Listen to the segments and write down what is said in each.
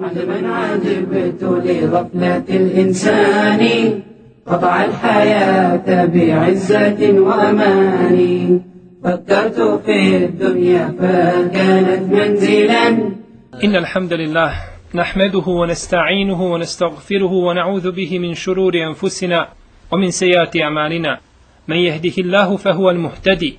عجبا عجبت لغفلة الإنسان قطع الحياة بعزة وأمان. فكرت في الدنيا فكانت منزلا. إن الحمد لله نحمده ونستعينه ونستغفره ونعوذ به من شرور أنفسنا ومن سيئات أعمالنا. من يهده الله فهو المهتدي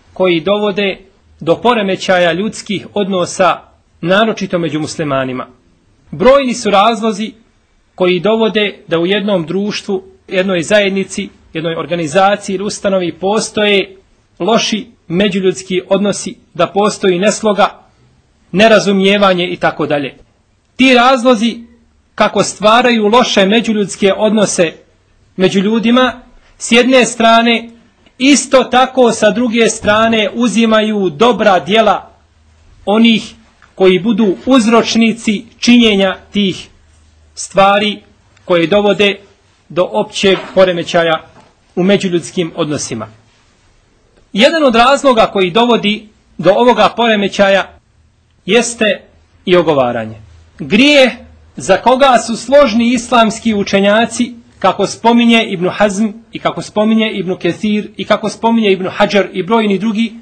koji dovode do poremećaja ljudskih odnosa, naročito među muslimanima. Brojni su razlozi koji dovode da u jednom društvu, jednoj zajednici, jednoj organizaciji ili ustanovi postoje loši međuljudski odnosi, da postoji nesloga, nerazumijevanje i tako dalje. Ti razlozi kako stvaraju loše međuljudske odnose među ljudima, s jedne strane isto tako sa druge strane uzimaju dobra djela onih koji budu uzročnici činjenja tih stvari koje dovode do općeg poremećaja u međuljudskim odnosima. Jedan od razloga koji dovodi do ovoga poremećaja jeste i ogovaranje. Grije za koga su složni islamski učenjaci kako spominje Ibn Hazm i kako spominje Ibn Kethir i kako spominje Ibn Hajar i brojni drugi,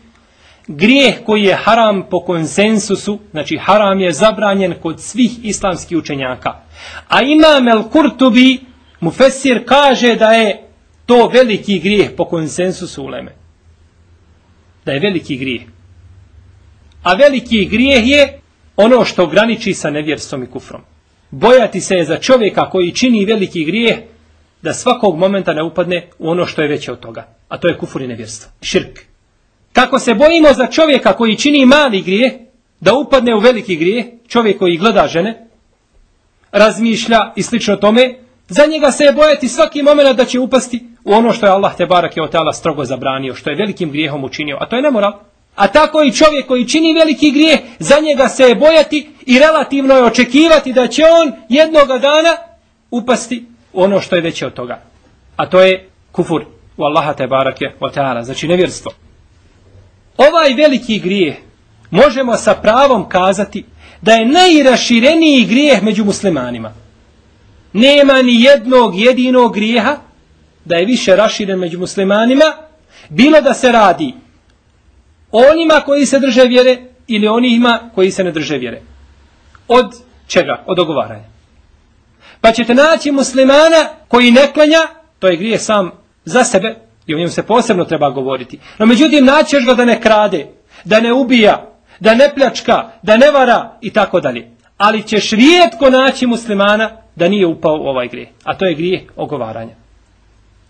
grijeh koji je haram po konsensusu, znači haram je zabranjen kod svih islamskih učenjaka. A Imam El Kurtubi, Mufessir, kaže da je to veliki grijeh po konsensusu uleme. Da je veliki grijeh. A veliki grijeh je ono što graniči sa nevjerstvom i kufrom. Bojati se je za čovjeka koji čini veliki grijeh da svakog momenta ne upadne u ono što je veće od toga. A to je kufur i nevjerstvo. Širk. Kako se bojimo za čovjeka koji čini mali grijeh, da upadne u veliki grijeh, čovjek koji gleda žene, razmišlja i slično tome, za njega se je bojati svaki moment da će upasti u ono što je Allah te barak je od strogo zabranio, što je velikim grijehom učinio, a to je nemoral. A tako i čovjek koji čini veliki grijeh, za njega se je bojati i relativno je očekivati da će on jednoga dana upasti ono što je veće od toga. A to je kufur u Allaha te barake wa ta'ala, znači nevjerstvo. Ovaj veliki grijeh možemo sa pravom kazati da je najrašireniji grijeh među muslimanima. Nema ni jednog jedinog grijeha da je više raširen među muslimanima, bilo da se radi onima koji se drže vjere ili onima koji se ne drže vjere. Od čega? Od ogovaranja. Pa ćete naći muslimana koji ne klanja, to je grije sam za sebe i o njemu se posebno treba govoriti. No međutim naćeš ga da ne krade, da ne ubija, da ne pljačka, da ne vara i tako dalje. Ali ćeš rijetko naći muslimana da nije upao u ovaj grije. A to je grije ogovaranja.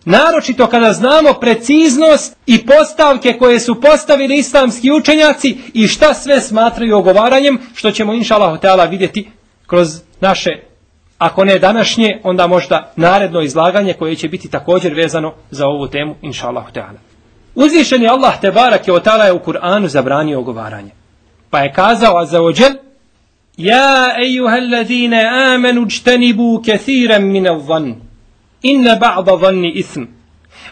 Naročito kada znamo preciznost i postavke koje su postavili islamski učenjaci i šta sve smatraju ogovaranjem, što ćemo inša Allah vidjeti kroz naše ako ne današnje, onda možda naredno izlaganje koje će biti također vezano za ovu temu, inša Allah. Uzvišeni Allah te barak je otala je u Kur'anu zabranio ogovaranje. Pa je kazao a za ođel, Ja ejuhallazine amenu čtenibu kethiran mine van, inne ba'da vanni ism.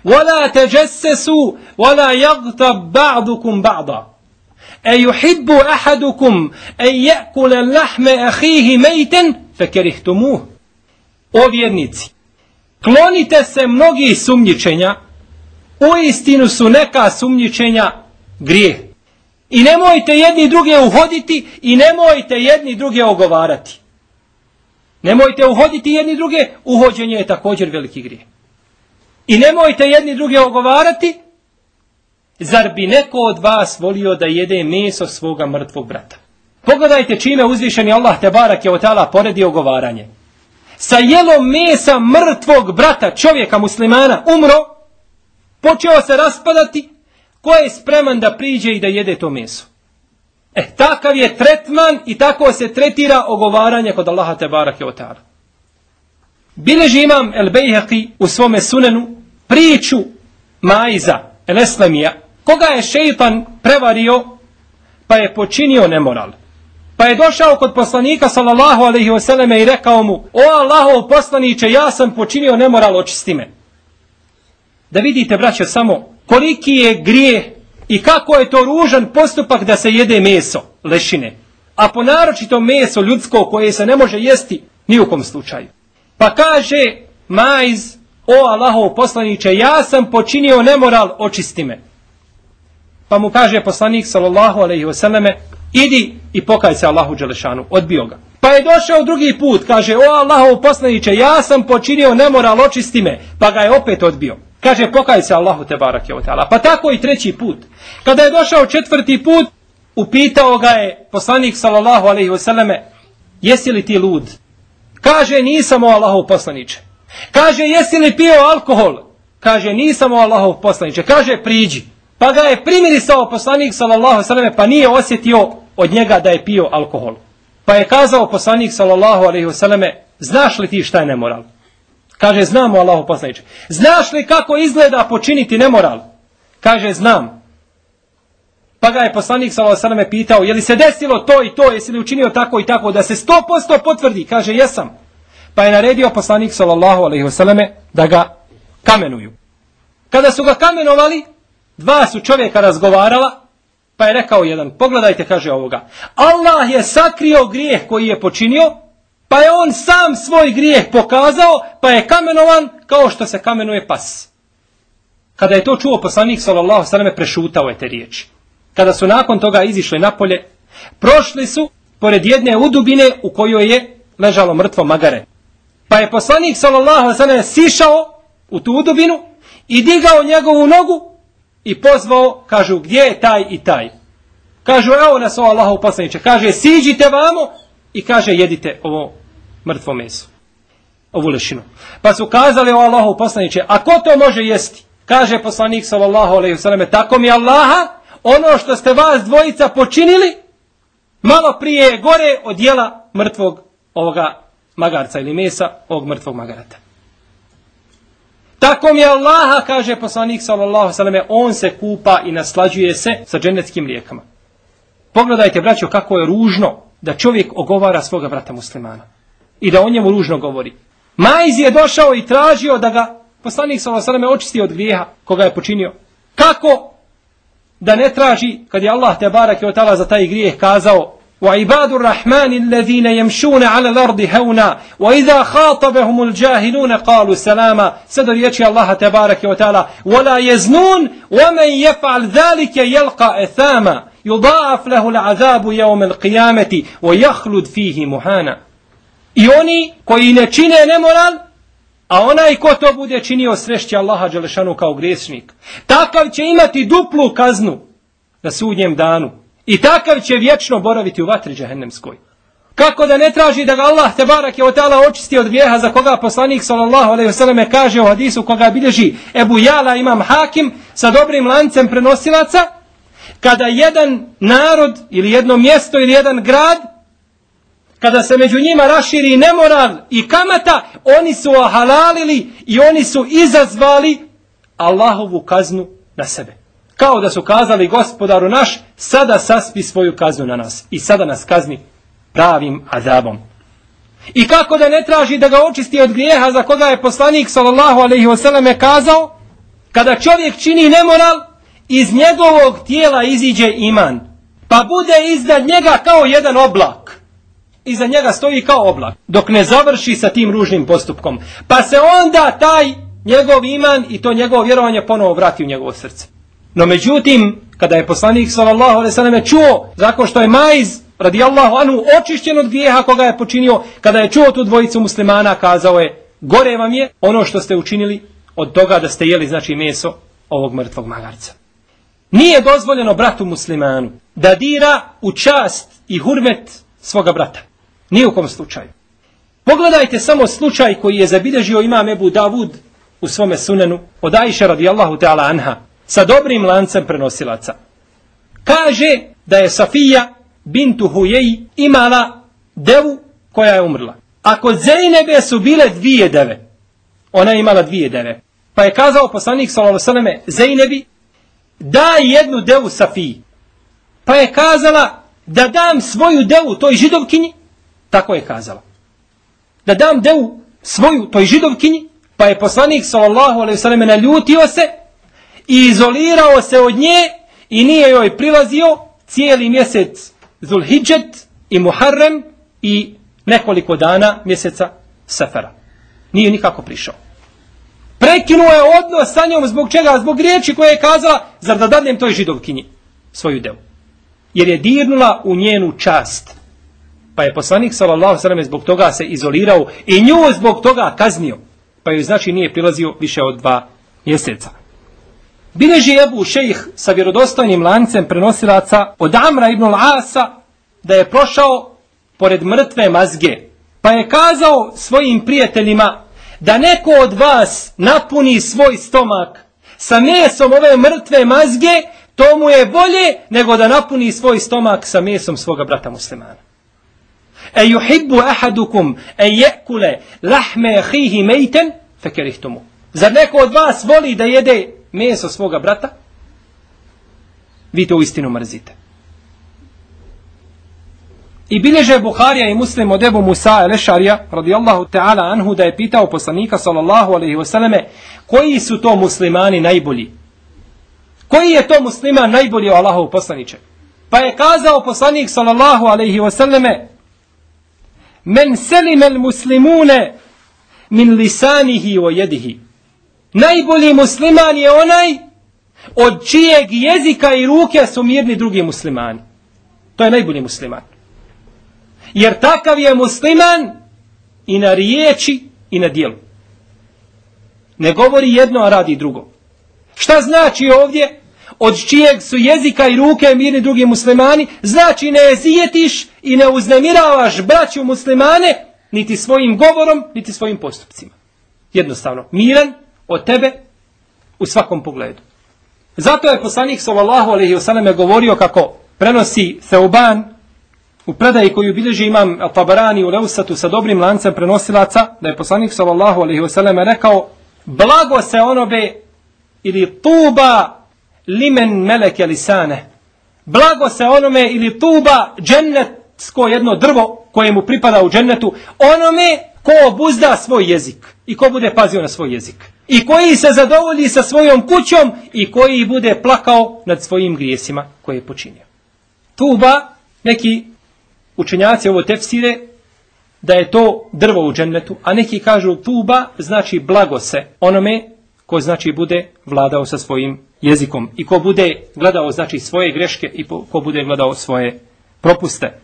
Wala teđessesu, wala jagtab ba'dukum ba'da. Yuhibbu ahadukum en je'kule lahme ahihi mejten fekerihtumuh. O vjernici, klonite se mnogi sumnjičenja, u istinu su neka sumnjičenja grijeh. I nemojte jedni druge uhoditi i nemojte jedni druge ogovarati. Nemojte uhoditi jedni druge, uhođenje je također veliki grijeh. I nemojte jedni druge ogovarati, zar bi neko od vas volio da jede meso svoga mrtvog brata? Pogledajte čime uzvišeni Allah te barak je otala poredi ogovaranje. Sa jelom mesa mrtvog brata, čovjeka muslimana, umro, počeo se raspadati, ko je spreman da priđe i da jede to meso? E, takav je tretman i tako se tretira ogovaranje kod Allaha te barak je otala. Bileži imam El Bejhaqi u svome sunenu priču Majza El Eslamija, koga je šeitan prevario pa je počinio nemoral. Pa je došao kod poslanika sallallahu alaihi i rekao mu O Allahov poslaniće, ja sam počinio nemoral, očisti me. Da vidite, braće, samo koliki je grijeh i kako je to ružan postupak da se jede meso, lešine. A po naročito meso ljudsko koje se ne može jesti ni u kom slučaju. Pa kaže Majz, o Allahov poslaniće, ja sam počinio nemoral, očisti me. Pa mu kaže poslanik sallallahu alaihi wasallame, idi i pokaj se Allahu Đelešanu, odbio ga. Pa je došao drugi put, kaže, o Allahov poslaniće, ja sam počinio nemoral, očisti me, pa ga je opet odbio. Kaže, pokaj se Allahu te barak je Pa tako i treći put. Kada je došao četvrti put, upitao ga je poslanik sallallahu alaihi wasallame, jesi li ti lud? Kaže, nisam o Allahov poslaniće. Kaže, jesi li pio alkohol? Kaže, nisam o Allahov poslaniće. Kaže, priđi. Pa ga je primirisao poslanik sallallahu alaihi pa nije osjetio od njega da je pio alkohol. Pa je kazao poslanik sallallahu alaihi wasallam, znaš li ti šta je nemoral? Kaže, znam o Allahu poslaniče. Znaš li kako izgleda počiniti nemoral? Kaže, znam. Pa ga je poslanik sallallahu alaihi pitao, je li se desilo to i to, jesi li učinio tako i tako, da se 100% potvrdi? Kaže, jesam. Pa je naredio poslanik sallallahu alaihi da ga kamenuju. Kada su ga kamenovali, Dva su čovjeka razgovarala, pa je rekao jedan, pogledajte, kaže ovoga, Allah je sakrio grijeh koji je počinio, pa je on sam svoj grijeh pokazao, pa je kamenovan kao što se kamenuje pas. Kada je to čuo poslanik sallallahu sallam prešutao je te riječi. Kada su nakon toga izišli napolje, prošli su pored jedne udubine u kojoj je ležalo mrtvo magare. Pa je poslanik sallallahu sallam sišao u tu udubinu i digao njegovu nogu i pozvao, kažu, gdje je taj i taj? Kažu, evo nas ovo Allahov poslaniče. Kaže, siđite vamo i kaže, jedite ovo mrtvo meso. Ovu lešinu. Pa su kazali o Allahov poslaniče, a ko to može jesti? Kaže poslanik sallallahu alaihi wasallam, tako mi Allaha, ono što ste vas dvojica počinili, malo prije gore od dijela mrtvog ovoga magarca ili mesa, ovog mrtvog magarata. Tako mi Allaha, kaže poslanik sallallahu sallam, on se kupa i naslađuje se sa dženeckim lijekama. Pogledajte, braćo, kako je ružno da čovjek ogovara svoga brata muslimana. I da on njemu ružno govori. Majz je došao i tražio da ga poslanik sallallahu sallam očisti od grijeha koga je počinio. Kako da ne traži, kad je Allah te barak je za taj grijeh kazao وعباد الرحمن الذين يمشون على الأرض هونا وإذا خاطبهم الجاهلون قالوا سلاما سدر يتشي الله تبارك وتعالى ولا يزنون ومن يفعل ذلك يلقى إثاما يضاعف له العذاب يوم القيامة ويخلد فيه مهانا I oni koji ne čine nemoral, a onaj ko to bude činio srešće Allaha Đelešanu kao griješnik, takav će imati duplu kaznu na sudnjem danu. I takav će vječno boraviti u vatri džehennemskoj. Kako da ne traži da ga Allah te barak je otala očisti od grijeha za koga poslanik sallallahu alejhi ve kaže u hadisu koga bilježi Ebu Jala imam Hakim sa dobrim lancem prenosilaca kada jedan narod ili jedno mjesto ili jedan grad kada se među njima raširi nemoral i kamata oni su ohalalili i oni su izazvali Allahovu kaznu na sebe. Kao da su kazali gospodaru naš, sada saspi svoju kaznu na nas i sada nas kazni pravim azabom. I kako da ne traži da ga očisti od grijeha za koga je poslanik sallallahu alaihi wasallam kazao, kada čovjek čini nemoral, iz njegovog tijela iziđe iman. pa bude iznad njega kao jedan oblak. Iza njega stoji kao oblak, dok ne završi sa tim ružnim postupkom. Pa se onda taj njegov iman i to njegovo vjerovanje ponovo vrati u njegovo srce. No međutim, kada je poslanik sallallahu alejhi ve čuo zakon što je majz radijallahu anhu očišćen od grijeha koga je počinio, kada je čuo tu dvojicu muslimana, kazao je: "Gore vam je ono što ste učinili od toga da ste jeli znači meso ovog mrtvog magarca." Nije dozvoljeno bratu muslimanu da dira u čast i hurmet svoga brata. Nije u kom slučaju. Pogledajte samo slučaj koji je zabilježio imam Ebu Davud u svome sunenu od Aisha radijallahu ta'ala anha sa dobrim lancem prenosilaca. Kaže da je Safija bintu Hujej imala devu koja je umrla. A kod Zejnebe su bile dvije deve. Ona je imala dvije deve. Pa je kazao poslanik s.a.v. Zejnebi daj jednu devu Safiji. Pa je kazala da dam svoju devu toj židovkinji. Tako je kazala. Da dam devu svoju toj židovkinji. Pa je poslanik s.a.v. naljutio se i izolirao se od nje i nije joj prilazio cijeli mjesec Zulhidžet i Muharrem i nekoliko dana mjeseca Sefera. Nije nikako prišao. Prekinuo je odnos sa njom zbog čega? Zbog riječi koje je kazala, zar da dadnem toj židovkinji svoju devu. Jer je dirnula u njenu čast. Pa je poslanik sallallahu sallam zbog toga se izolirao i nju zbog toga kaznio. Pa joj znači nije prilazio više od dva mjeseca. Bileži Ebu Šejh sa vjerodostojnim lancem prenosilaca od Amra ibn Asa da je prošao pored mrtve mazge. Pa je kazao svojim prijateljima da neko od vas napuni svoj stomak sa mesom ove mrtve mazge, to mu je bolje nego da napuni svoj stomak sa mesom svoga brata muslimana. E yuhibbu ahadukum e yekule lahme ahihi mejten, fekerihtumu. Zar neko od vas voli da jede meso svoga brata, vi to istinu mrzite. I bilježe Buharija i Muslim od Ebu Musa el-Ešarija, radijallahu ta'ala anhu, da je pitao poslanika, sallallahu alaihi wasallame, koji su to muslimani najbolji? Koji je to musliman najbolji o Allahov poslaniče? Pa je kazao poslanik, sallallahu alaihi wasallame, men selimel muslimune min lisanihi o jedihi. Najbolji musliman je onaj od čijeg jezika i ruke su mirni drugi muslimani. To je najbolji musliman. Jer takav je musliman i na riječi i na dijelu. Ne govori jedno, a radi drugo. Šta znači ovdje? Od čijeg su jezika i ruke mirni drugi muslimani? Znači ne ezijetiš i ne uznemiravaš braću muslimane niti svojim govorom, niti svojim postupcima. Jednostavno, miran, od tebe u svakom pogledu. Zato je poslanik sallallahu alejhi ve selleme govorio kako prenosi Theuban u predaji koju bilježi imam Tabarani u Leusatu sa dobrim lancem prenosilaca, da je poslanik sallallahu alejhi ve selleme rekao blago se onobe ili tuba limen meleke lisane. Blago se onome ili tuba džennetsko jedno drvo koje mu pripada u džennetu, onome ko obuzda svoj jezik i ko bude pazio na svoj jezik i koji se zadovolji sa svojom kućom i koji bude plakao nad svojim grijesima koje je počinio. Tuba, neki učenjaci ovo tefsire, da je to drvo u džennetu, a neki kažu tuba znači blago se onome ko znači bude vladao sa svojim jezikom i ko bude gledao znači svoje greške i ko bude gledao svoje propuste.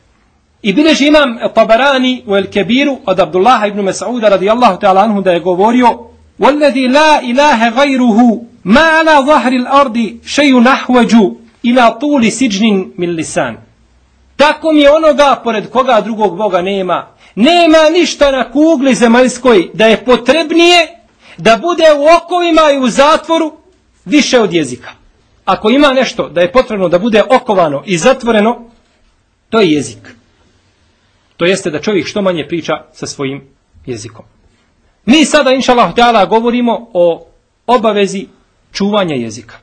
I bileži imam Tabarani u El Kebiru od Abdullaha ibn Mas'uda radijallahu ta'ala anhu da je govorio والذي لا إله غيره ما على ظهر الأرض شيء نحوج إلى طول سجن من لسان Tako mi je onoga pored koga drugog Boga nema. Nema ništa na kugli zemaljskoj da je potrebnije da bude u okovima i u zatvoru više od jezika. Ako ima nešto da je potrebno da bude okovano i zatvoreno, to je jezik. To jeste da čovjek što manje priča sa svojim jezikom. Mi sada, inša Allah, govorimo o obavezi čuvanja jezika.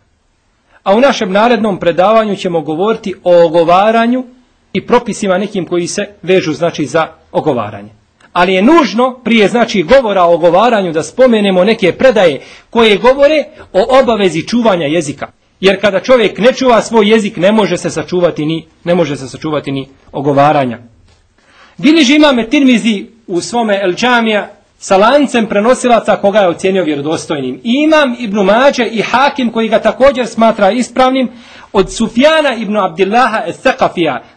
A u našem narednom predavanju ćemo govoriti o ogovaranju i propisima nekim koji se vežu znači za ogovaranje. Ali je nužno prije znači govora o ogovaranju da spomenemo neke predaje koje govore o obavezi čuvanja jezika. Jer kada čovjek ne čuva svoj jezik, ne može se sačuvati ni, ne može se sačuvati ni ogovaranja. Bilježi imame Tirmizi u svome El Džamija sa lancem prenosilaca koga je ocjenio vjerodostojnim. I imam Ibn Mađe i Hakim koji ga također smatra ispravnim od Sufjana ibn Abdillaha es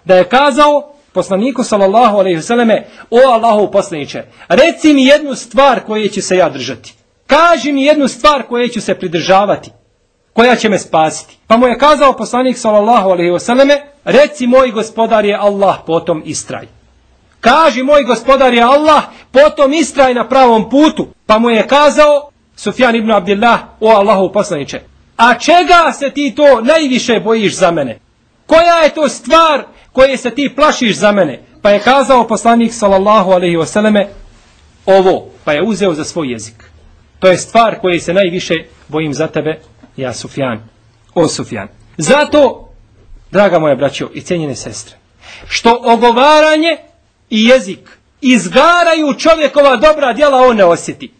da je kazao poslaniku sallallahu alejhi ve o Allahu poslanice reci mi jednu stvar koje će se ja držati. Kaži mi jednu stvar koje ću se pridržavati koja će me spasiti. Pa mu je kazao poslanik sallallahu alejhi ve reci moj gospodar je Allah potom istraj kaži moj gospodar je Allah potom istraj na pravom putu pa mu je kazao Sufjan ibn Abdillah o Allahu poslanice a čega se ti to najviše bojiš za mene koja je to stvar koje se ti plašiš za mene? Pa je kazao poslanik sallallahu alaihi wasallame ovo, pa je uzeo za svoj jezik. To je stvar koje se najviše bojim za tebe, ja Sufjan. O Sufjan. Zato, draga moja braćo i cijenjene sestre, što ogovaranje i jezik izgaraju čovjekova dobra djela, on ne osjeti.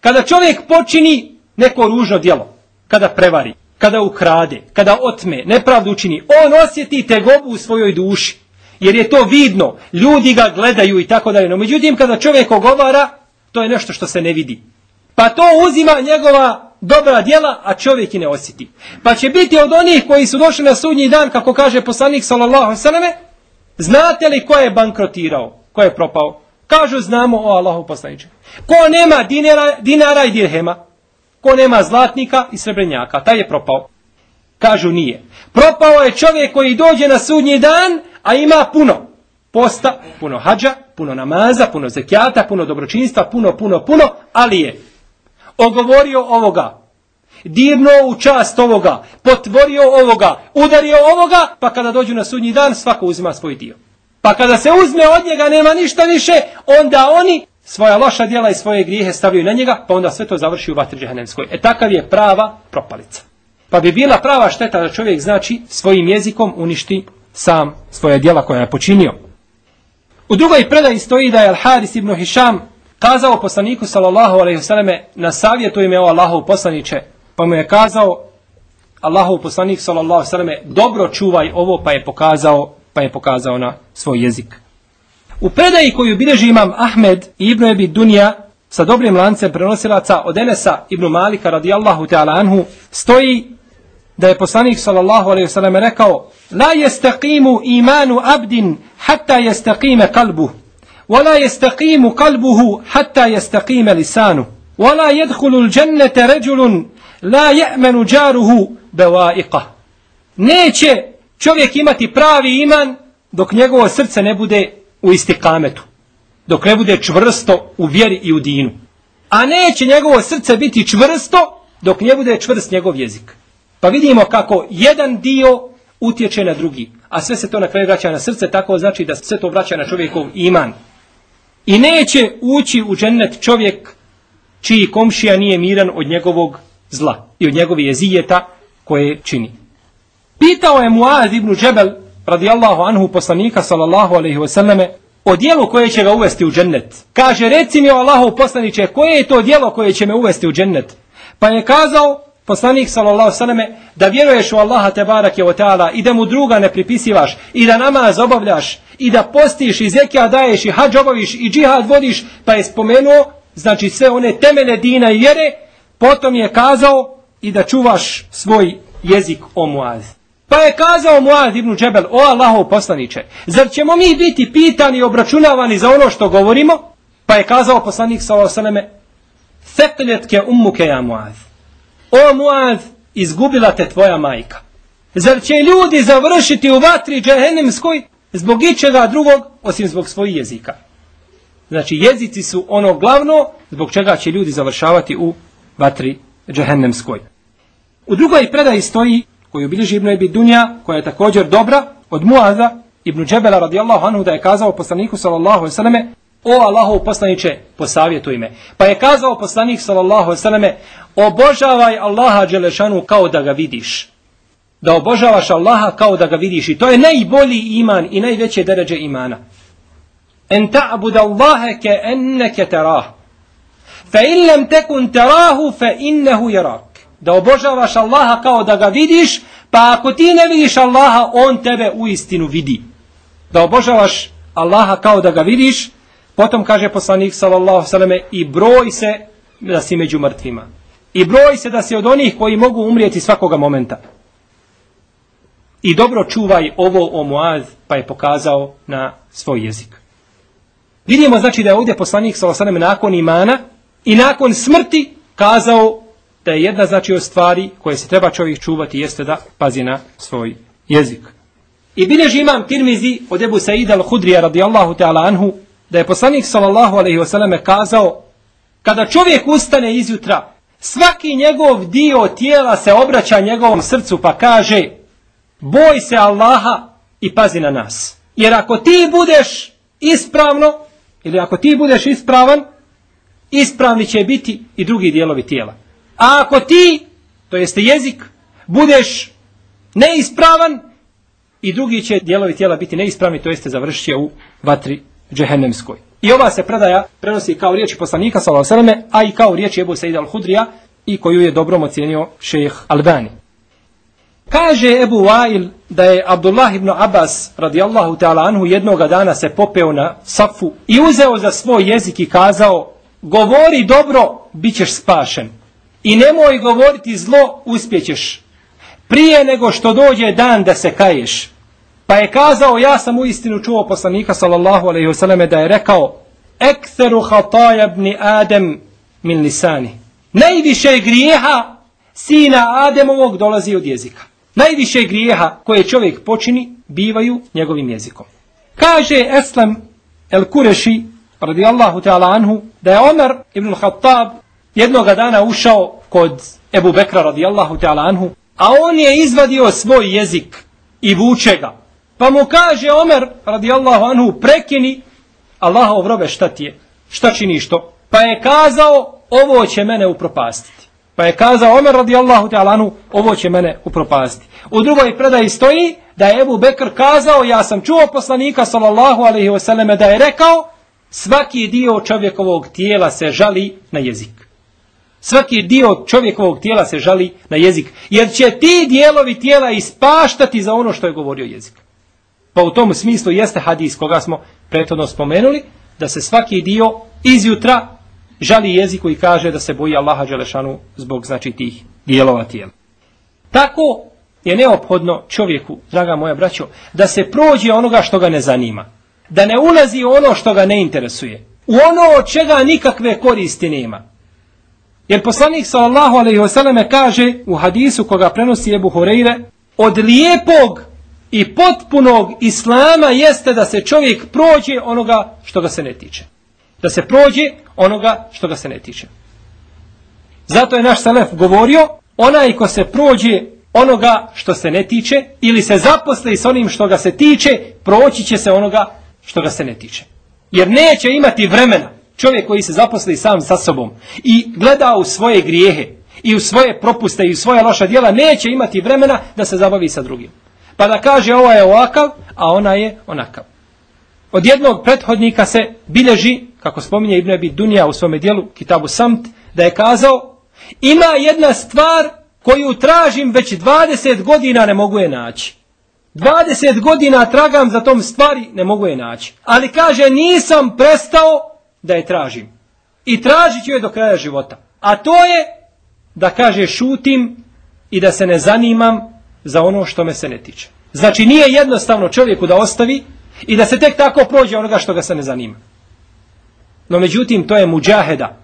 Kada čovjek počini neko ružno djelo, kada prevari, kada ukrade, kada otme, nepravdu učini, on osjeti tegobu u svojoj duši. Jer je to vidno, ljudi ga gledaju i tako dalje. No međutim, kada čovjek ogovara, to je nešto što se ne vidi. Pa to uzima njegova dobra djela, a čovjek i ne osjeti. Pa će biti od onih koji su došli na sudnji dan, kako kaže poslanik sallallahu sallam, znate li ko je bankrotirao, ko je propao? Kažu znamo o Allahu poslaniče. Ko nema dinara, dinara i dirhema, Ko nema zlatnika i srebrenjaka, taj je propao. Kažu nije. Propao je čovjek koji dođe na sudnji dan, a ima puno posta, puno hađa, puno namaza, puno zekijata, puno dobročinstva, puno, puno, puno, ali je ogovorio ovoga, dirno u čast ovoga, potvorio ovoga, udario ovoga, pa kada dođu na sudnji dan, svako uzima svoj dio. Pa kada se uzme od njega, nema ništa više, onda oni svoja loša djela i svoje grijehe stavljaju na njega, pa onda sve to završi u vatri džehennemskoj. E takav je prava propalica. Pa bi bila prava šteta da čovjek znači svojim jezikom uništi sam svoje djela koja je počinio. U drugoj predaji stoji da je Al-Haris ibn Hišam kazao poslaniku sallallahu alaihi na savjetu ime o Allahu poslaniće, pa mu je kazao Allahu poslanik sallallahu alaihi dobro čuvaj ovo pa je pokazao pa je pokazao na svoj jezik. U predaji koju bilježi imam Ahmed i Ibn Ebi Dunija sa dobrim lancem prenosilaca od Enesa Ibn Malika radijallahu ta'ala anhu stoji da je poslanik sallallahu alaihi wasallam rekao La jestaqimu imanu abdin hatta jestaqime kalbu ولا يستقيم قلبه حتى يستقيم لسانه ولا يدخل الجنة رجل La ya'manu džaruhu bevaiqa. Neće čovjek imati pravi iman dok njegovo srce ne bude u istikametu. Dok ne bude čvrsto u vjeri i u dinu. A neće njegovo srce biti čvrsto dok ne bude čvrst njegov jezik. Pa vidimo kako jedan dio utječe na drugi. A sve se to na kraju vraća na srce, tako znači da sve to vraća na čovjekov iman. I neće ući u džennet čovjek čiji komšija nije miran od njegovog zla i od njegove jezijeta koje čini. Pitao je Muaz ibn Džebel radijallahu anhu poslanika sallallahu alaihi wasallame o dijelu koje će ga uvesti u džennet. Kaže, reci mi o Allahu poslaniće, koje je to dijelo koje će me uvesti u džennet? Pa je kazao poslanik sallallahu sallame da vjeruješ u Allaha te barake o ta'ala i da mu druga ne pripisivaš i da namaz obavljaš i da postiš i zekija daješ i hađ obaviš i džihad vodiš pa je spomenuo znači sve one temele dina i vjere potom je kazao i da čuvaš svoj jezik o muaz. Pa je kazao Muad ibn Džebel, o Allahov poslaniče, zar ćemo mi biti pitani i obračunavani za ono što govorimo? Pa je kazao poslanik s.a.v. Fekletke ummuke ja Muad. O Muad, izgubila te tvoja majka. Zar će ljudi završiti u vatri džehennemskoj zbog ičega drugog, osim zbog svojih jezika? Znači, jezici su ono glavno zbog čega će ljudi završavati u vatri džehennemskoj. U drugoj predaji stoji koju bilježi Ibn Ebi Dunja, koja je također dobra, od Muaza Ibn Džebela radijallahu anhu da je kazao poslaniku sallallahu alaihi o Allahov poslaniće, posavjetuj me. Pa je kazao poslanik sallallahu alaihi obožavaj Allaha Đelešanu kao da ga vidiš. Da obožavaš Allaha kao da ga vidiš. I to je najbolji iman i najveće deređe imana. En ta'bud Allahe ke enneke terah. Fa in tekun terahu fa innehu jerak da obožavaš Allaha kao da ga vidiš, Pa ako ti ne vidiš Allaha, on tebe u istinu vidi. Da obožavaš Allaha kao da ga vidiš, potom kaže poslanik sallallahu sallam i broj se da si među mrtvima. I broj se da si od onih koji mogu umrijeti svakoga momenta. I dobro čuvaj ovo o Muaz, pa je pokazao na svoj jezik. Vidimo znači da je ovdje poslanik sallallahu nakon imana i nakon smrti kazao da je jedna znači od stvari koje se treba čovjek čuvati jeste da pazi na svoj jezik. I bilježi imam Tirmizi od Ebu Saida al-Hudrija radijallahu ta'ala anhu da je poslanik sallallahu alaihi wasallam kazao kada čovjek ustane izjutra svaki njegov dio tijela se obraća njegovom srcu pa kaže boj se Allaha i pazi na nas. Jer ako ti budeš ispravno ili ako ti budeš ispravan ispravni će biti i drugi dijelovi tijela. A ako ti, to jeste jezik, budeš neispravan, i drugi će dijelovi tijela biti neispravni, to jeste završit u vatri džehennemskoj. I ova se predaja prenosi kao riječi poslanika s.a.v. a i kao riječi Ebu Sejda al-Hudrija i koju je dobrom ocjenio šejh Albani. Kaže Ebu Wail da je Abdullah ibn Abbas radijallahu ta'ala anhu jednoga dana se popeo na safu i uzeo za svoj jezik i kazao govori dobro, bit ćeš spašen. I nemoj govoriti zlo, uspjećeš. Prije nego što dođe dan da se kaješ. Pa je kazao, ja sam u istinu čuo poslanika sallallahu alaihi wasallam da je rekao Ektheru hataja ibn Adem min lisani. Najviše grijeha sina Ademovog dolazi od jezika. Najviše grijeha koje čovjek počini bivaju njegovim jezikom. Kaže Eslam el Kureši radijallahu ta'ala anhu da je Omer ibn Khattab jednoga dana ušao kod Ebu Bekra radijallahu ta'ala anhu, a on je izvadio svoj jezik i vuče ga. Pa mu kaže Omer radijallahu anhu, prekini Allahov robe šta ti je, šta činiš to? Pa je kazao, ovo će mene upropastiti. Pa je kazao Omer radijallahu ta'ala anhu, ovo će mene upropastiti. U drugoj predaji stoji da je Ebu Bekr kazao, ja sam čuo poslanika sallallahu alaihi wasallam da je rekao, svaki dio čovjekovog tijela se žali na jezik. Svaki dio čovjekovog tijela se žali na jezik. Jer će ti dijelovi tijela ispaštati za ono što je govorio jezik. Pa u tom smislu jeste hadis koga smo prethodno spomenuli, da se svaki dio izjutra žali jeziku i kaže da se boji Allaha Đelešanu zbog znači tih dijelova tijela. Tako je neophodno čovjeku, draga moja braćo, da se prođe onoga što ga ne zanima. Da ne ulazi ono što ga ne interesuje. U ono od čega nikakve koristi nema. Jer poslanik sallallahu alejhi ve selleme kaže u hadisu koga prenosi Abu Hurajre od lijepog i potpunog islama jeste da se čovjek prođe onoga što ga se ne tiče. Da se prođe onoga što ga se ne tiče. Zato je naš salaf govorio, onaj ko se prođe onoga što se ne tiče ili se zaposli s onim što ga se tiče, proći će se onoga što ga se ne tiče. Jer neće imati vremena čovjek koji se zaposli sam sa sobom i gleda u svoje grijehe i u svoje propuste i u svoje loša djela, neće imati vremena da se zabavi sa drugim. Pa da kaže ova je ovakav, a ona je onakav. Od jednog prethodnika se bilježi, kako spominje Ibn Abi Dunija u svome dijelu, Kitabu Samt, da je kazao, ima jedna stvar koju tražim već 20 godina ne mogu je naći. 20 godina tragam za tom stvari, ne mogu je naći. Ali kaže, nisam prestao da je tražim. I tražit ću je do kraja života. A to je da kaže šutim i da se ne zanimam za ono što me se ne tiče. Znači nije jednostavno čovjeku da ostavi i da se tek tako prođe onoga što ga se ne zanima. No međutim to je muđaheda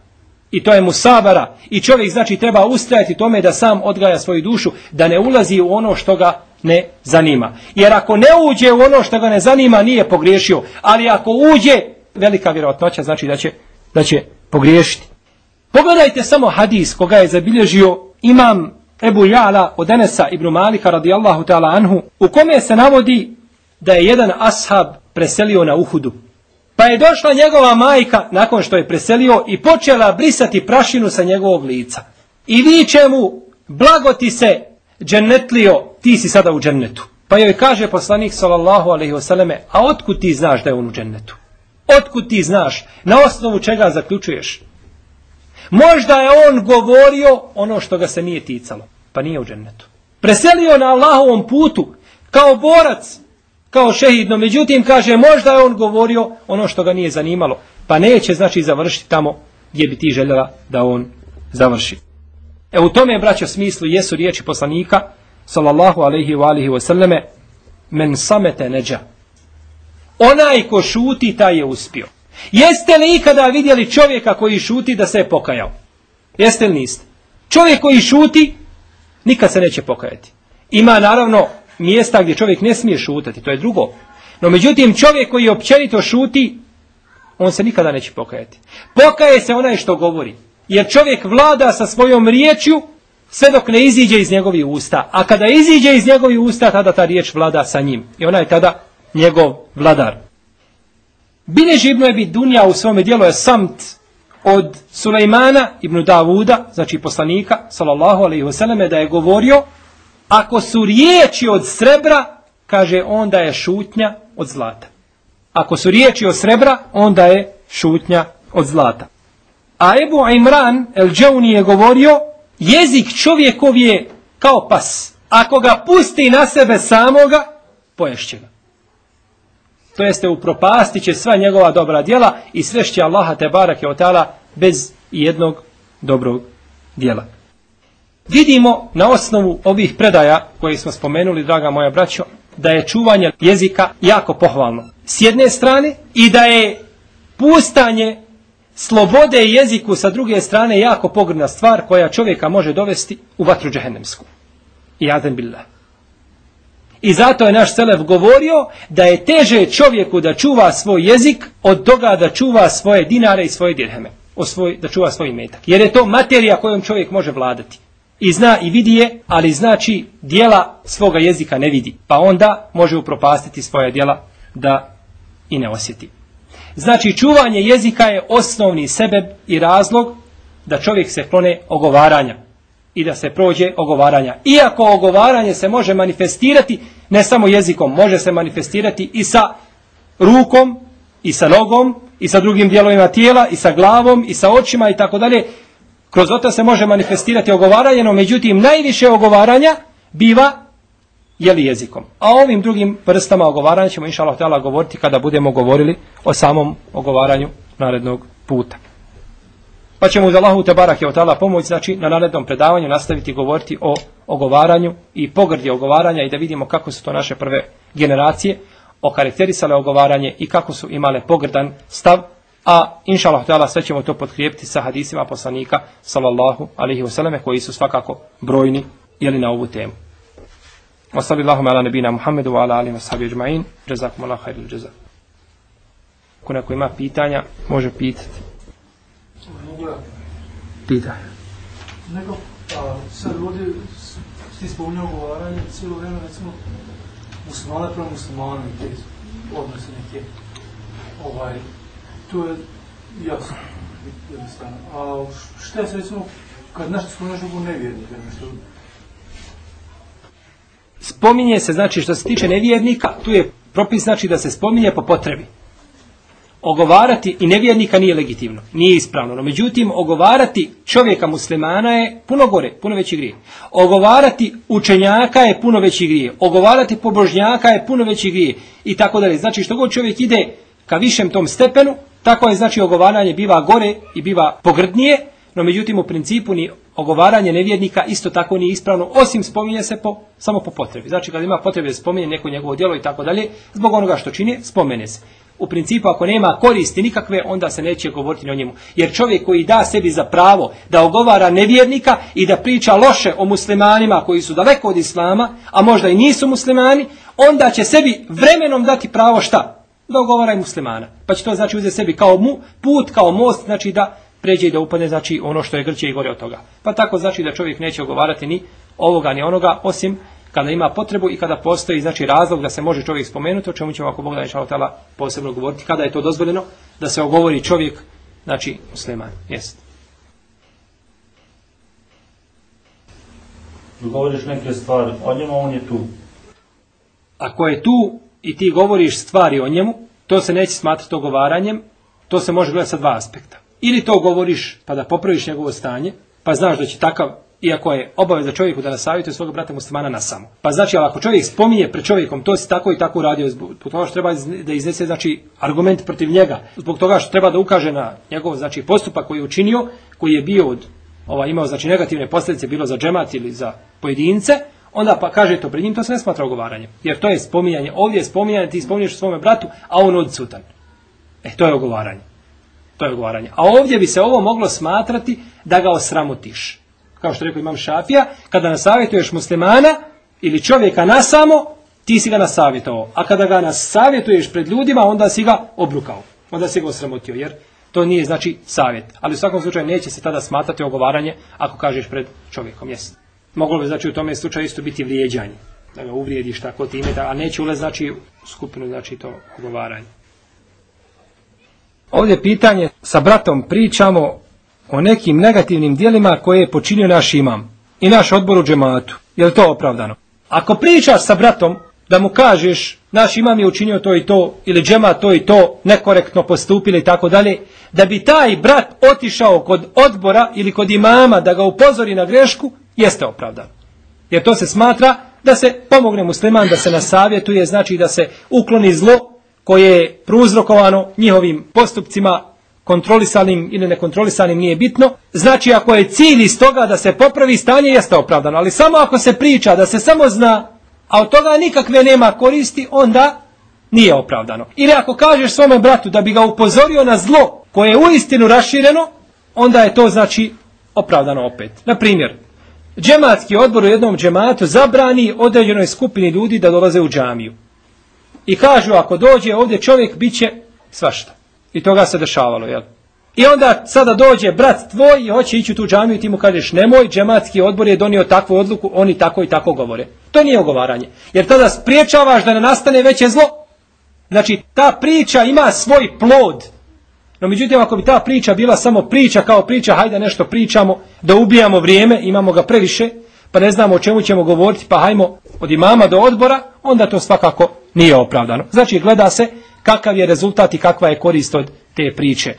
i to je musabara i čovjek znači treba ustrajati tome da sam odgaja svoju dušu, da ne ulazi u ono što ga ne zanima. Jer ako ne uđe u ono što ga ne zanima nije pogriješio, ali ako uđe velika vjerojatnoća znači da će, da će pogriješiti. Pogledajte samo hadis koga je zabilježio imam Ebu Ja'la od Enesa ibn Malika radijallahu ta'ala anhu u kome se navodi da je jedan ashab preselio na Uhudu. Pa je došla njegova majka nakon što je preselio i počela brisati prašinu sa njegovog lica. I viče mu, blago ti se džennetlio, ti si sada u džennetu. Pa joj kaže poslanik sallallahu alaihi wasallame, a otkud ti znaš da je on u džennetu? Otkud ti znaš? Na osnovu čega zaključuješ? Možda je on govorio ono što ga se nije ticalo. Pa nije u džennetu. preselio na Allahovom putu, kao borac, kao šehidno. Međutim, kaže, možda je on govorio ono što ga nije zanimalo. Pa neće, znači, završiti tamo gdje bi ti željela da on završi. E u tome, braćo, smislu jesu riječi poslanika, sallallahu alaihi wa alihi wa sallame, men samete neđa. Onaj ko šuti, taj je uspio. Jeste li ikada vidjeli čovjeka koji šuti da se je pokajao? Jeste li niste? Čovjek koji šuti, nikad se neće pokajati. Ima naravno mjesta gdje čovjek ne smije šutati, to je drugo. No međutim, čovjek koji općenito šuti, on se nikada neće pokajati. Pokaje se onaj što govori. Jer čovjek vlada sa svojom riječju sve dok ne iziđe iz njegovih usta. A kada iziđe iz njegovih usta, tada ta riječ vlada sa njim. I ona je tada njegov vladar. Bileži Ibnu Ebi Dunja u svome dijelu je samt od Sulejmana ibn Davuda, znači poslanika, sallallahu alaihi wasallam, da je govorio, ako su riječi od srebra, kaže, onda je šutnja od zlata. Ako su riječi od srebra, onda je šutnja od zlata. A Ebu Imran el Džauni je govorio, jezik čovjekov je kao pas. Ako ga pusti na sebe samoga, poješće ga. To jeste upropastit će sva njegova dobra djela i svešće Allaha te barake otala bez jednog dobrog djela. Vidimo na osnovu ovih predaja koje smo spomenuli, draga moja braćo, da je čuvanje jezika jako pohvalno. S jedne strane i da je pustanje slobode jeziku sa druge strane jako pogrna stvar koja čovjeka može dovesti u vatru džehennemsku. I aden billah. I zato je naš Selef govorio da je teže čovjeku da čuva svoj jezik od toga da čuva svoje dinare i svoje dirheme. O svoj, da čuva svoj metak. Jer je to materija kojom čovjek može vladati. I zna i vidi je, ali znači dijela svoga jezika ne vidi. Pa onda može upropastiti svoja dijela da i ne osjeti. Znači čuvanje jezika je osnovni sebeb i razlog da čovjek se klone ogovaranja i da se prođe ogovaranja. Iako ogovaranje se može manifestirati ne samo jezikom, može se manifestirati i sa rukom, i sa nogom, i sa drugim dijelovima tijela, i sa glavom, i sa očima i tako dalje. Kroz to se može manifestirati ogovaranje, no međutim najviše ogovaranja biva jeli jezikom. A o ovim drugim vrstama ogovaranja ćemo inša Allah govoriti kada budemo govorili o samom ogovaranju narednog puta. Pa ćemo uz Allahu te barak je otala pomoć, znači na narednom predavanju nastaviti govoriti o ogovaranju i pogrdi ogovaranja i da vidimo kako su to naše prve generacije okarakterisale ogovaranje i kako su imale pogrdan stav, a inša Allah sve ćemo to potkrijepiti sa hadisima poslanika sallallahu alihi wasallam koji su svakako brojni jeli na ovu temu. Wa sallallahu ala nabina Muhammedu wa ala alihi wa sahbihi ajma'in. Jazakumullahu khairul jazak. Ako neko ima pitanja, može pitati. Pitaj. Nego, a, ovdje ti spominjao govaranje cijelo vrijeme, recimo, muslimana prema muslimanu i te odnose neke, ovaj, to je jasno, jednostavno. A šta je se, recimo, kad nešto spominjaš drugo nevjernika, nešto, Spominje se, znači, što se tiče nevjernika, tu je propis, znači, da se spominje po potrebi ogovarati i nevjernika nije legitimno, nije ispravno. No, međutim, ogovarati čovjeka muslimana je puno gore, puno veći grije. Ogovarati učenjaka je puno veći grije. Ogovarati pobožnjaka je puno veći grije. I tako dalje. Znači, što god čovjek ide ka višem tom stepenu, tako je, znači, ogovaranje biva gore i biva pogrdnije, no međutim, u principu ni ogovaranje nevjernika isto tako nije ispravno, osim spominje se po, samo po potrebi. Znači, kad ima potrebe da spominje neko njegovo djelo i tako dalje, zbog onoga što čini, spomene se u principu ako nema koristi nikakve, onda se neće govoriti o njemu. Jer čovjek koji da sebi za pravo da ogovara nevjernika i da priča loše o muslimanima koji su daleko od islama, a možda i nisu muslimani, onda će sebi vremenom dati pravo šta? Da ogovara i muslimana. Pa će to znači uzeti sebi kao mu, put, kao most, znači da pređe i da upadne znači ono što je grće i gore od toga. Pa tako znači da čovjek neće ogovarati ni ovoga ni onoga, osim kada ima potrebu i kada postoji znači razlog da se može čovjek spomenuti, o čemu ćemo ako Bog da inša posebno govoriti, kada je to dozvoljeno da se ogovori čovjek, znači musliman, jest. Govoriš neke stvari o njemu, on je tu. Ako je tu i ti govoriš stvari o njemu, to se neće smatrati ogovaranjem, to se može gledati sa dva aspekta. Ili to govoriš pa da popraviš njegovo stanje, pa znaš da će takav iako je obaveza čovjeku da nasavjetuje svog brata muslimana na samo. Pa znači, ako čovjek spominje pred čovjekom, to si tako i tako uradio, zbog toga što treba da iznese znači, argument protiv njega, zbog toga što treba da ukaže na njegov znači, postupak koji je učinio, koji je bio od, ova, imao znači, negativne posljedice, bilo za džemat ili za pojedince, onda pa kaže to pred njim, to se ne smatra ogovaranjem. Jer to je spominjanje, ovdje je spominjanje, ti spominješ svome bratu, a on odsutan. E, to je ogovaranje. To je ogovaranje. A ovdje bi se ovo moglo smatrati da ga osramotiš. Kao što rekao imam Šafija, kada nasavjetuješ muslimana ili čovjeka nasamo, ti si ga nasavjetovao. A kada ga nasavjetuješ pred ljudima, onda si ga obrukao. Onda si ga osramotio, jer to nije znači savjet. Ali u svakom slučaju neće se tada smatrati ogovaranje ako kažeš pred čovjekom. Jest. Moglo bi znači u tome slučaju isto biti vrijeđanje. Da ga uvrijediš tako time, a neće ulaz znači skupinu znači to ogovaranje. Ovdje pitanje, sa bratom pričamo o nekim negativnim dijelima koje je počinio naš imam i naš odbor u džematu. Je li to opravdano? Ako pričaš sa bratom da mu kažeš naš imam je učinio to i to ili džemat to i to nekorektno postupili i tako dalje, da bi taj brat otišao kod odbora ili kod imama da ga upozori na grešku, jeste opravdano. Jer to se smatra da se pomogne musliman, da se nasavjetuje, znači da se ukloni zlo koje je prouzrokovano njihovim postupcima kontrolisanim ili nekontrolisanim nije bitno. Znači ako je cilj iz toga da se popravi stanje jeste opravdano, ali samo ako se priča da se samo zna, a od toga nikakve nema koristi, onda nije opravdano. Ili ako kažeš svome bratu da bi ga upozorio na zlo koje je uistinu rašireno, onda je to znači opravdano opet. Na primjer, džematski odbor u jednom džematu zabrani određenoj skupini ljudi da dolaze u džamiju. I kažu ako dođe ovdje čovjek bit će svašta. I toga se dešavalo, jel? I onda sada dođe brat tvoj i hoće ići u tu džamiju i ti mu kažeš nemoj, džematski odbor je donio takvu odluku, oni tako i tako govore. To nije ogovaranje. Jer tada spriječavaš da ne nastane veće zlo. Znači, ta priča ima svoj plod. No međutim, ako bi ta priča bila samo priča kao priča, hajde nešto pričamo, da ubijamo vrijeme, imamo ga previše, pa ne znamo o čemu ćemo govoriti, pa hajmo od imama do odbora, onda to svakako nije opravdano. Znači, gleda se kakav je rezultat i kakva je korist od te priče.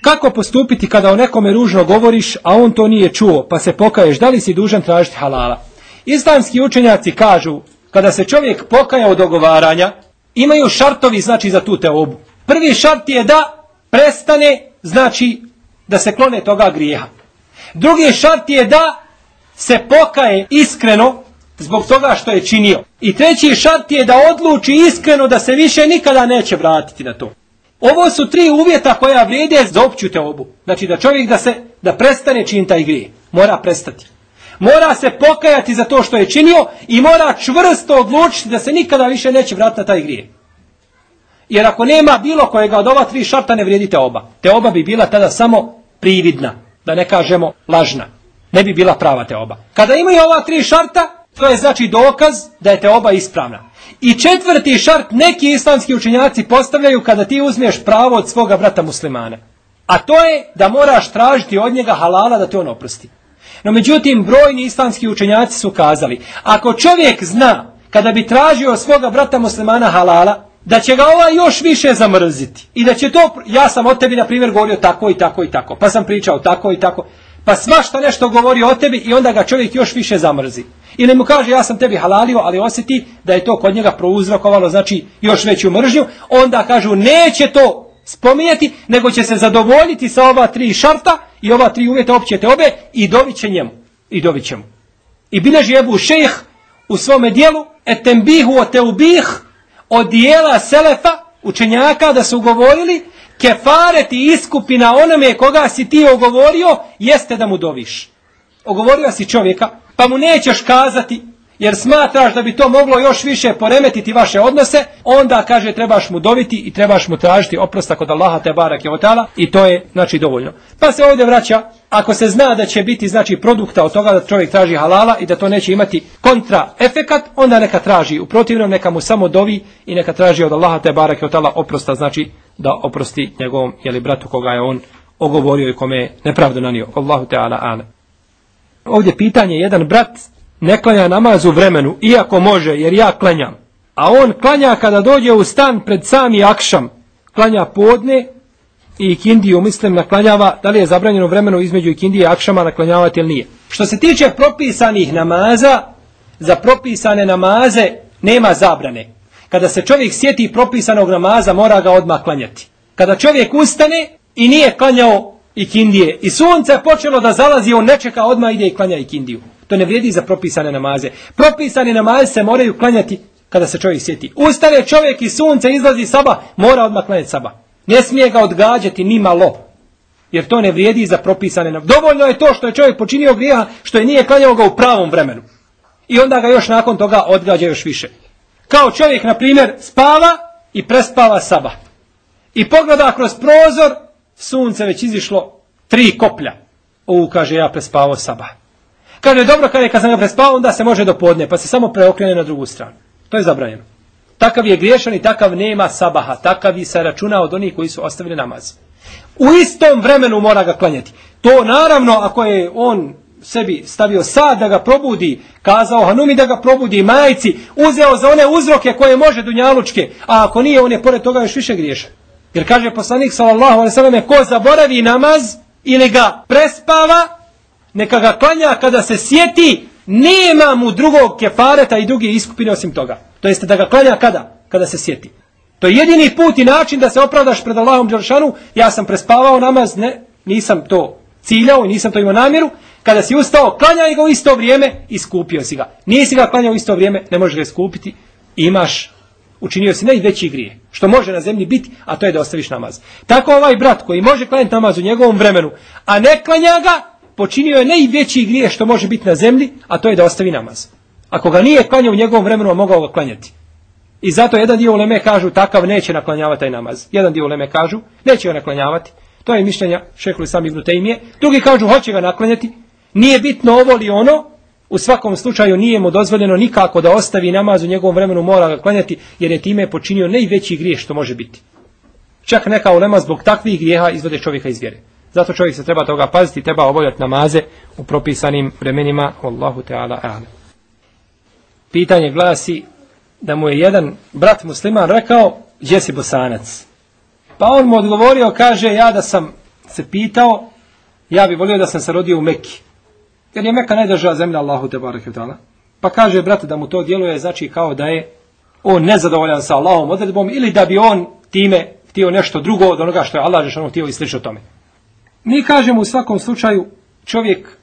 Kako postupiti kada o nekome ružno govoriš, a on to nije čuo, pa se pokaješ, da li si dužan tražiti halala? Islamski učenjaci kažu, kada se čovjek pokaja od ogovaranja, imaju šartovi znači za tu teobu. Prvi šart je da prestane, znači da se klone toga grijeha. Drugi šart je da se pokaje iskreno zbog toga što je činio. I treći šart je da odluči iskreno da se više nikada neće vratiti na to. Ovo su tri uvjeta koja vrijede za opću teobu. Znači da čovjek da se da prestane činiti taj grije. Mora prestati. Mora se pokajati za to što je činio i mora čvrsto odlučiti da se nikada više neće vratiti na taj grije. Jer ako nema bilo kojega od ova tri šarta ne vrijedi teoba. Teoba bi bila tada samo prividna, da ne kažemo lažna. Ne bi bila prava teoba. Kada imaju ova tri šarta, to je znači dokaz da je teoba ispravna. I četvrti šart neki islamski učenjaci postavljaju kada ti uzmeš pravo od svoga brata muslimana. A to je da moraš tražiti od njega halala da te on oprosti. No međutim, brojni islamski učenjaci su kazali, ako čovjek zna kada bi tražio od svoga brata muslimana halala, da će ga ovaj još više zamrziti. I da će to, ja sam o tebi na primjer govorio tako i tako i tako, pa sam pričao tako i tako, pa svašta nešto govori o tebi i onda ga čovjek još više zamrzi. Ili mu kaže ja sam tebi halalio, ali osjeti da je to kod njega prouzrokovalo, znači još veću mržnju, onda kažu neće to spominjati, nego će se zadovoljiti sa ova tri šarta i ova tri uvjeta opće te obe i dobit će njemu. I dobit će mu. I bileži Ebu Šejh u svome dijelu etembihu o teubih od dijela Selefa, učenjaka da su govorili kefareti iskupina onome koga si ti ogovorio, jeste da mu doviš. Ogovorio si čovjeka, pa mu nećeš kazati, jer smatraš da bi to moglo još više poremetiti vaše odnose, onda kaže trebaš mu doviti i trebaš mu tražiti oprosta kod Allaha te barak je otala i to je znači dovoljno. Pa se ovdje vraća, ako se zna da će biti znači produkta od toga da čovjek traži halala i da to neće imati kontra efekat, onda neka traži. U protivnom neka mu samo dovi i neka traži od Allaha te barak je otala oprosta, znači da oprosti njegovom jeli bratu koga je on ogovorio i kome je nepravdu nanio. Allahu Teala ana. Ovdje pitanje, jedan brat ne klanja namaz u vremenu, iako može, jer ja klanjam. A on klanja kada dođe u stan pred sami akšam. Klanja podne, i ikindiju mislim naklanjava, da li je zabranjeno vremenu između ikindije i akšama naklanjavati ili nije. Što se tiče propisanih namaza, za propisane namaze nema zabrane. Kada se čovjek sjeti propisanog namaza, mora ga odmah klanjati. Kada čovjek ustane i nije klanjao ikindije i sunce je počelo da zalazi, on ne čeka, odmah ide i klanja ikindiju. To ne vrijedi za propisane namaze. Propisane namaze se moraju klanjati kada se čovjek sjeti. Ustane čovjek i sunce izlazi saba, mora odmah klanjati saba. Ne smije ga odgađati ni malo. Jer to ne vrijedi za propisane namaze. Dovoljno je to što je čovjek počinio grijeha, što je nije klanjao ga u pravom vremenu. I onda ga još nakon toga odgađa još više. Kao čovjek, na primjer, spava i prespava saba. I pogleda kroz prozor, sunce već izišlo tri koplja. U, kaže, ja prespavao saba. Kaže, dobro, kaže, kad sam ga prespao, onda se može do podne, pa se samo preokrene na drugu stranu. To je zabranjeno. Takav je griješan i takav nema sabaha. Takav i se računa od onih koji su ostavili namaz. U istom vremenu mora ga klanjati. To naravno, ako je on sebi stavio sad da ga probudi, kazao Hanumi da ga probudi, majci, uzeo za one uzroke koje može dunjalučke, a ako nije, on je pored toga još više griješan. Jer kaže poslanik sallallahu alejhi ve selleme ko zaboravi namaz ili ga prespava, neka ga klanja kada se sjeti, nema mu drugog kefareta i druge iskupine osim toga. To jeste da ga klanja kada? Kada se sjeti. To je jedini put i način da se opravdaš pred Allahom Đelšanu, ja sam prespavao namaz, ne, nisam to ciljao i nisam to imao namjeru, kada si ustao, klanjaj ga u isto vrijeme i skupio si ga. Nisi ga klanjao u isto vrijeme, ne možeš ga skupiti, imaš učinio si najveći grije, što može na zemlji biti, a to je da ostaviš namaz. Tako ovaj brat koji može klanjati namaz u njegovom vremenu, a ne klanja ga, počinio je najveći grije što može biti na zemlji, a to je da ostavi namaz. Ako ga nije klanjao u njegovom vremenu, a mogao ga klanjati. I zato jedan dio uleme kažu takav neće naklanjavati taj namaz. Jedan dio uleme kažu neće ga naklanjavati. To je mišljenja šehhuli sam ibn Tejmije. Drugi kažu hoće ga naklanjati. Nije bitno ovo li ono, U svakom slučaju nije mu dozvoljeno nikako da ostavi namaz u njegovom vremenu, mora ga klanjati, jer je time počinio najveći grijeh što može biti. Čak neka ulema zbog takvih grijeha izvode čovjeka iz vjere. Zato čovjek se treba toga paziti, treba obavljati namaze u propisanim vremenima. Allahu Teala ale. Pitanje glasi da mu je jedan brat musliman rekao, gdje si bosanac? Pa on mu odgovorio, kaže, ja da sam se pitao, ja bi volio da sam se rodio u Mekki. Jer je Meka najdržava zemlja Allahu te barake. Pa kaže brat da mu to djeluje znači kao da je on nezadovoljan sa Allahom odredbom ili da bi on time htio nešto drugo od onoga što je Allah žešano htio i slično tome. Mi kažemo u svakom slučaju čovjek,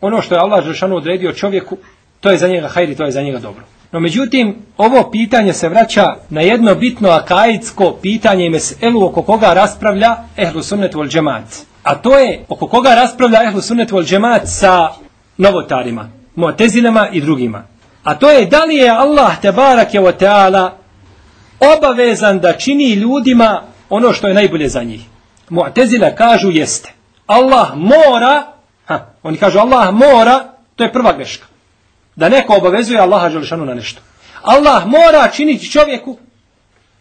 ono što je Allah žešano odredio čovjeku, to je za njega hajri, to je za njega dobro. No međutim, ovo pitanje se vraća na jedno bitno akaidsko pitanje i meselu oko koga raspravlja ehlu sunnetu al džemaat. A to je oko koga raspravlja ehlu sunnetu al džemaat sa novotarima, muatezinama i drugima. A to je da li je Allah te barak je o teala obavezan da čini ljudima ono što je najbolje za njih. Muatezila kažu jeste. Allah mora, ha, oni kažu Allah mora, to je prva greška. Da neko obavezuje Allaha Želešanu na nešto. Allah mora činiti čovjeku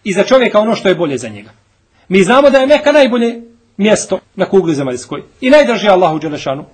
i za čovjeka ono što je bolje za njega. Mi znamo da je neka najbolje mjesto na kugli zemaljskoj i najdraži Allahu Đelešanu.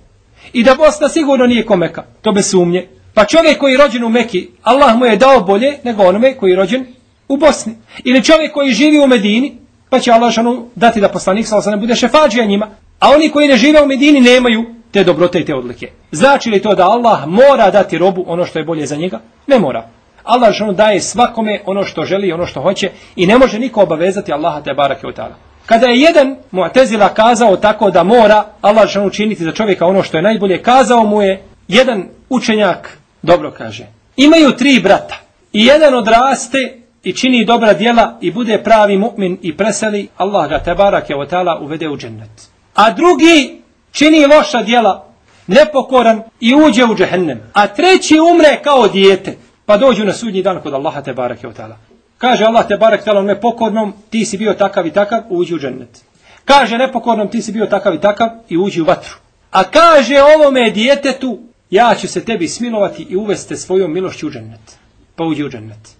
I da Bosna sigurno nije ko Meka, to bez sumnje. Pa čovjek koji je rođen u Meki, Allah mu je dao bolje nego onome koji je rođen u Bosni. Ili čovjek koji živi u Medini, pa će Allah šanu dati da poslanik sa ne bude šefađija njima. A oni koji ne žive u Medini nemaju te dobrote i te odlike. Znači li to da Allah mora dati robu ono što je bolje za njega? Ne mora. Allah šanu daje svakome ono što želi i ono što hoće i ne može niko obavezati Allaha te barake od. Kada je jedan Mu'tezila kazao tako da mora Allah žanu učiniti za čovjeka ono što je najbolje, kazao mu je jedan učenjak, dobro kaže, imaju tri brata i jedan odraste i čini dobra djela i bude pravi mu'min i preseli, Allah ga tebarak je otala uvede u džennet. A drugi čini loša djela, nepokoran i uđe u džehennem. A treći umre kao dijete, pa dođu na sudnji dan kod Allaha tebarak je otala. Kaže Allah te barek tala nepokornom, ti si bio takav i takav, uđi u džennet. Kaže nepokornom, ti si bio takav i takav i uđi u vatru. A kaže ovome djetetu, ja ću se tebi smilovati i uvesti svojom milošću u džennet. Pa uđi u džennet.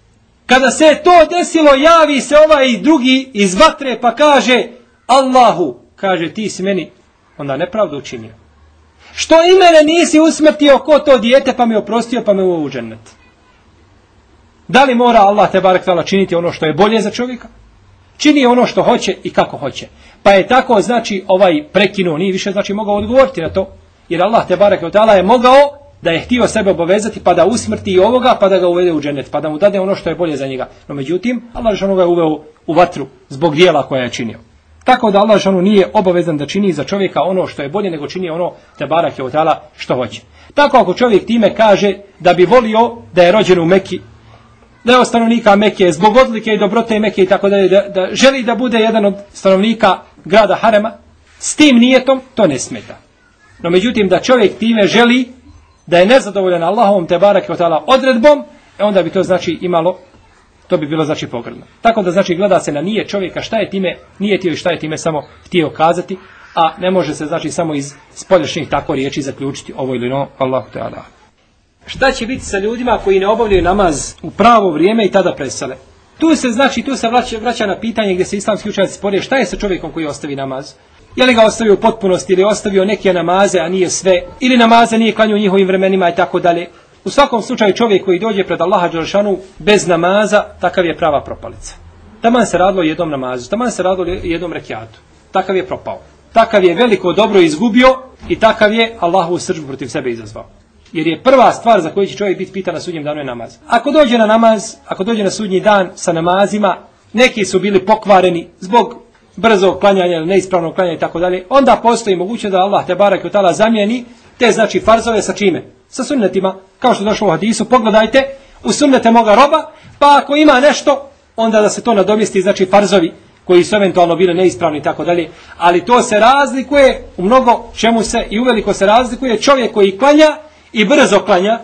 Kada se to desilo, javi se ovaj drugi iz vatre pa kaže Allahu, kaže ti si meni onda nepravdu učinio. Što i mene nisi usmrtio ko to dijete pa mi oprostio pa me uveo u džennet. Da li mora Allah te barek činiti ono što je bolje za čovjeka? Čini ono što hoće i kako hoće. Pa je tako, znači, ovaj prekinuo, nije više, znači, mogao odgovoriti na to. Jer Allah te barek je mogao da je htio sebe obavezati pa da usmrti i ovoga pa da ga uvede u dženet, pa da mu dade ono što je bolje za njega. No međutim, Allah ga je uveo u vatru zbog dijela koja je činio. Tako da Allah žanu nije obavezan da čini za čovjeka ono što je bolje, nego čini ono te barak je što hoće. Tako ako čovjek time kaže da bi volio da je rođen u Meki, da je od stanovnika Mekije, zbog odlike i dobrote Mekije i tako dalje, da, želi da bude jedan od stanovnika grada Harema, s tim nijetom, to ne smeta. No međutim, da čovjek time želi da je nezadovoljan Allahovom te barak odredbom, e onda bi to znači imalo, to bi bilo znači pogrdno. Tako da znači gleda se na nije čovjeka šta je time, nije tio i šta je time samo htio kazati, a ne može se znači samo iz spoljašnjih tako riječi zaključiti ovo ili no, Allahu Teala. Šta će biti sa ljudima koji ne obavljaju namaz u pravo vrijeme i tada presale? Tu se znači, tu se vraća, vraća na pitanje gdje se islamski učenjaci sporije šta je sa čovjekom koji ostavi namaz? Je li ga ostavio u potpunosti ili ostavio neke namaze, a nije sve, ili namaze nije klanio u njihovim vremenima i tako dalje. U svakom slučaju čovjek koji dođe pred Allaha Đelšanu bez namaza, takav je prava propalica. Taman se radilo jednom namazu, taman se radilo jednom rekiatu. Takav je propao. Takav je veliko dobro izgubio i takav je Allahu sržbu protiv sebe izazvao. Jer je prva stvar za koju će čovjek biti pitan na sudnjem danu je namaz. Ako dođe na namaz, ako dođe na sudnji dan sa namazima, neki su bili pokvareni zbog brzo klanjanja ili neispravnog klanjanja i tako dalje, onda postoji mogućnost da Allah te barak i tala zamijeni te znači farzove sa čime? Sa sunnetima, kao što došlo u hadisu, pogledajte u sunnete moga roba, pa ako ima nešto, onda da se to nadomjesti, znači farzovi koji su eventualno bili neispravni i tako dalje, ali to se razlikuje u mnogo čemu se i uveliko se razlikuje čovjek koji klanja i brzo klanja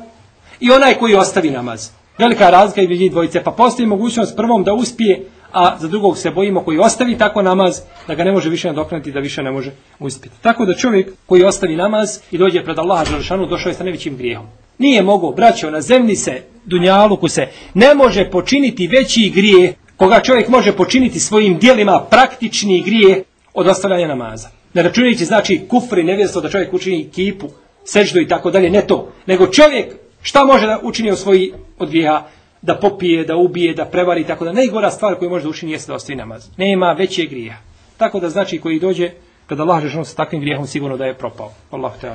i onaj koji ostavi namaz. Velika razlika između dvojice, pa postoji mogućnost prvom da uspije a za drugog se bojimo koji ostavi tako namaz da ga ne može više nadoknati da više ne može uspjeti. Tako da čovjek koji ostavi namaz i dođe pred Allaha Đelšanu došao je sa najvećim grijehom. Nije mogao, braćo, na zemlji se, dunjaluku se, ne može počiniti veći grije koga čovjek može počiniti svojim dijelima praktični grije od ostavljanja namaza. Ne računajući znači kufri, nevjesto da čovjek učini kipu, seždu i tako dalje, ne to. Nego čovjek šta može da učini od svojih od grijeha? da popije, da ubije, da prevari, tako da najgora stvar koju može da učini jeste da ostavi namaz. Nema veće grija. Tako da znači koji dođe kada Allah sa takvim grijehom sigurno da je propao. Allah te